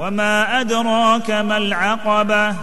وما أدراك ما العقبة